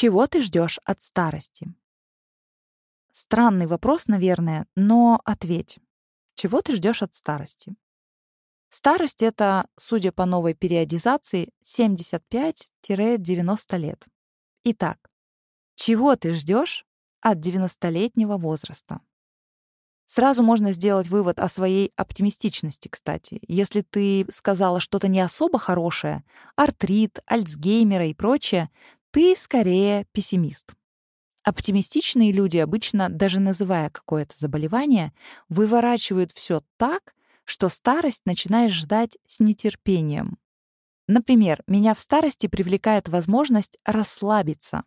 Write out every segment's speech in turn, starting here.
Чего ты ждешь от старости? Странный вопрос, наверное, но ответь. Чего ты ждешь от старости? Старость — это, судя по новой периодизации, 75-90 лет. Итак, чего ты ждешь от 90-летнего возраста? Сразу можно сделать вывод о своей оптимистичности, кстати. Если ты сказала что-то не особо хорошее, артрит, альцгеймера и прочее, ты скорее пессимист. Оптимистичные люди обычно, даже называя какое-то заболевание, выворачивают все так, что старость начинаешь ждать с нетерпением. Например, меня в старости привлекает возможность расслабиться.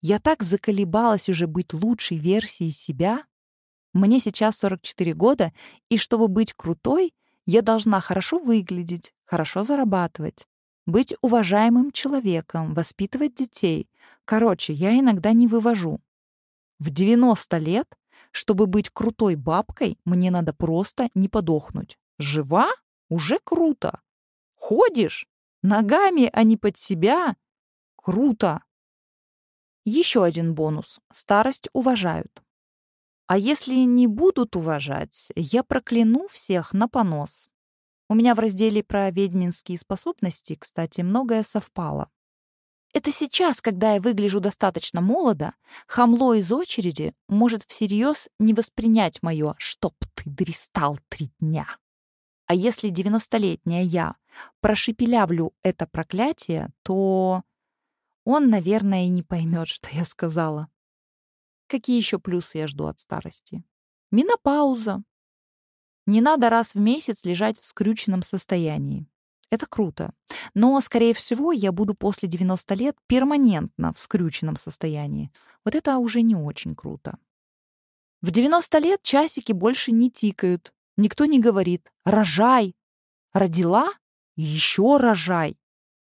Я так заколебалась уже быть лучшей версией себя. Мне сейчас 44 года, и чтобы быть крутой, я должна хорошо выглядеть, хорошо зарабатывать, быть уважаемым человеком, воспитывать детей. Короче, я иногда не вывожу. В 90 лет, чтобы быть крутой бабкой, мне надо просто не подохнуть. Жива? Уже круто. Ходишь? Ногами, а не под себя? Круто. Еще один бонус. Старость уважают. А если не будут уважать, я прокляну всех на понос. У меня в разделе про ведьминские способности, кстати, многое совпало. Это сейчас, когда я выгляжу достаточно молодо, хамло из очереди может всерьез не воспринять мое «чтоб ты дристал три дня». А если девяностолетняя я прошепелявлю это проклятие, то он, наверное, и не поймет, что я сказала. Какие еще плюсы я жду от старости? Менопауза, не надо раз в месяц лежать в скрюченном состоянии. Это круто. Но, скорее всего, я буду после 90 лет перманентно в скрюченном состоянии. Вот это уже не очень круто. В 90 лет часики больше не тикают. Никто не говорит «рожай». Родила? Еще рожай.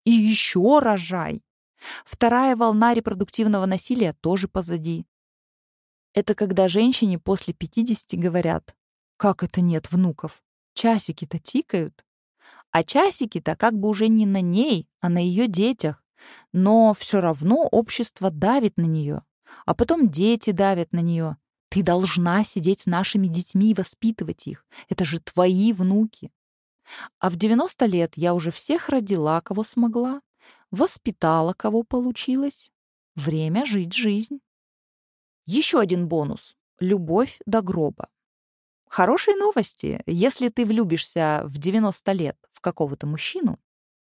И еще рожай. Вторая волна репродуктивного насилия тоже позади. Это когда женщине после 50 говорят как это нет внуков? Часики-то тикают. А часики-то как бы уже не на ней, а на ее детях. Но все равно общество давит на нее. А потом дети давят на нее. Ты должна сидеть с нашими детьми и воспитывать их. Это же твои внуки. А в 90 лет я уже всех родила, кого смогла, воспитала, кого получилось. Время жить жизнь. Еще один бонус — любовь до гроба. Хорошие новости. Если ты влюбишься в 90 лет в какого-то мужчину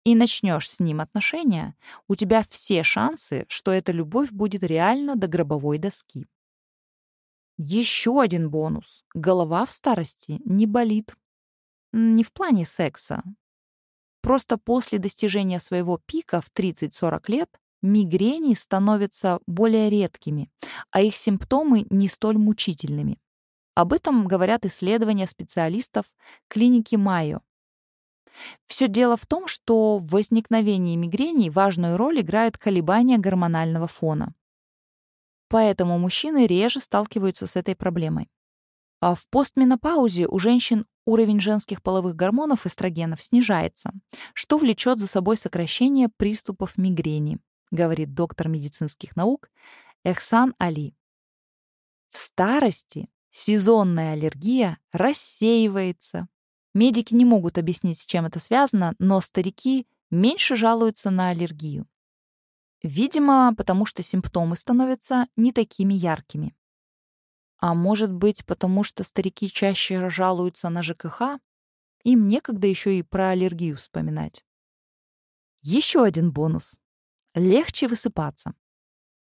и начнешь с ним отношения, у тебя все шансы, что эта любовь будет реально до гробовой доски. Еще один бонус. Голова в старости не болит. Не в плане секса. Просто после достижения своего пика в 30-40 лет мигрени становятся более редкими, а их симптомы не столь мучительными. Об этом говорят исследования специалистов клиники Майо. Все дело в том, что в возникновении мигрени важную роль играют колебания гормонального фона. Поэтому мужчины реже сталкиваются с этой проблемой. А в постменопаузе у женщин уровень женских половых гормонов эстрогенов снижается, что влечет за собой сокращение приступов мигрени, говорит доктор медицинских наук Эхсан Али. В старости Сезонная аллергия рассеивается. Медики не могут объяснить, с чем это связано, но старики меньше жалуются на аллергию. Видимо, потому что симптомы становятся не такими яркими. А может быть, потому что старики чаще жалуются на ЖКХ? Им некогда еще и про аллергию вспоминать. Еще один бонус. Легче высыпаться.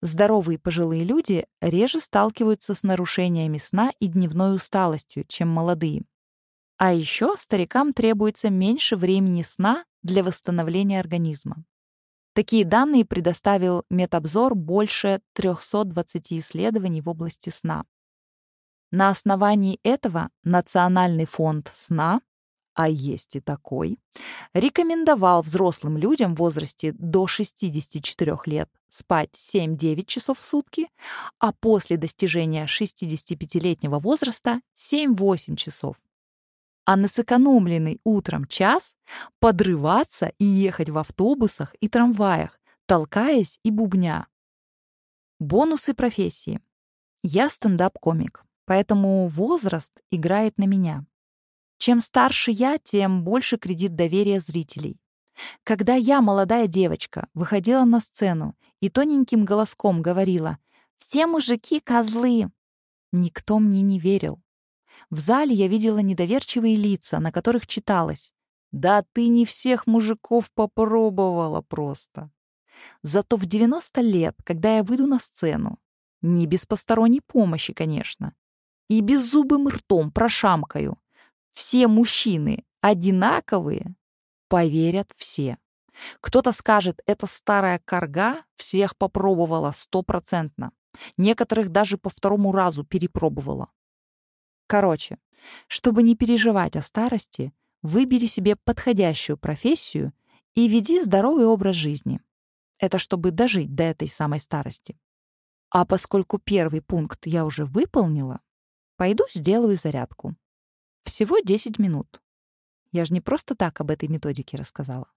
Здоровые пожилые люди реже сталкиваются с нарушениями сна и дневной усталостью, чем молодые. А еще старикам требуется меньше времени сна для восстановления организма. Такие данные предоставил медобзор больше 320 исследований в области сна. На основании этого Национальный фонд сна а есть и такой, рекомендовал взрослым людям в возрасте до 64 лет спать 7-9 часов в сутки, а после достижения 65-летнего возраста 7-8 часов. А на сэкономленный утром час подрываться и ехать в автобусах и трамваях, толкаясь и бубня. Бонусы профессии. Я стендап-комик, поэтому возраст играет на меня. Чем старше я, тем больше кредит доверия зрителей. Когда я, молодая девочка, выходила на сцену и тоненьким голоском говорила «Все мужики — козлы», никто мне не верил. В зале я видела недоверчивые лица, на которых читалось «Да ты не всех мужиков попробовала просто». Зато в 90 лет, когда я выйду на сцену, не без посторонней помощи, конечно, и беззубым ртом прошамкаю, все мужчины одинаковые, поверят все. Кто-то скажет, эта старая корга всех попробовала стопроцентно. Некоторых даже по второму разу перепробовала. Короче, чтобы не переживать о старости, выбери себе подходящую профессию и веди здоровый образ жизни. Это чтобы дожить до этой самой старости. А поскольку первый пункт я уже выполнила, пойду сделаю зарядку. Всего 10 минут. Я же не просто так об этой методике рассказала.